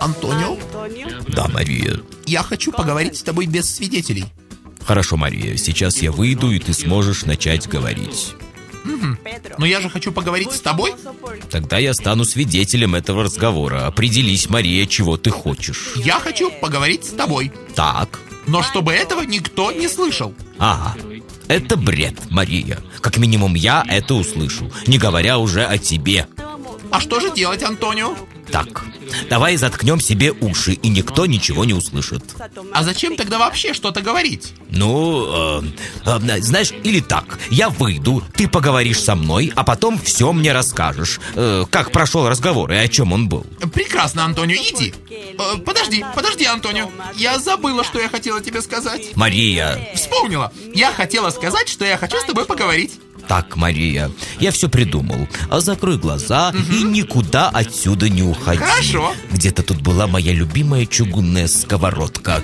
Антонио, Да, Мария. я хочу поговорить с тобой без свидетелей. Хорошо, Мария, сейчас я выйду, и ты сможешь начать говорить. Но я же хочу поговорить с тобой. Тогда я стану свидетелем этого разговора. Определись, Мария, чего ты хочешь. Я хочу поговорить с тобой. Так. Но чтобы этого никто не слышал. Ага. Это бред, Мария. Как минимум я это услышу, не говоря уже о тебе. А что же делать, Антонио? Так, давай заткнем себе уши, и никто ничего не услышит. А зачем тогда вообще что-то говорить? Ну, э, э, знаешь, или так. Я выйду, ты поговоришь со мной, а потом все мне расскажешь. Э, как прошел разговор и о чем он был. Прекрасно, Антонио, иди. Э, подожди, подожди, Антонио. Я забыла, что я хотела тебе сказать. Мария, Вспомнила. Я хотела сказать, что я хочу с тобой поговорить. Так, Мария, я все придумал. А закрой глаза и никуда отсюда не уходи. Хорошо. Где-то тут была моя любимая чугунная сковородка.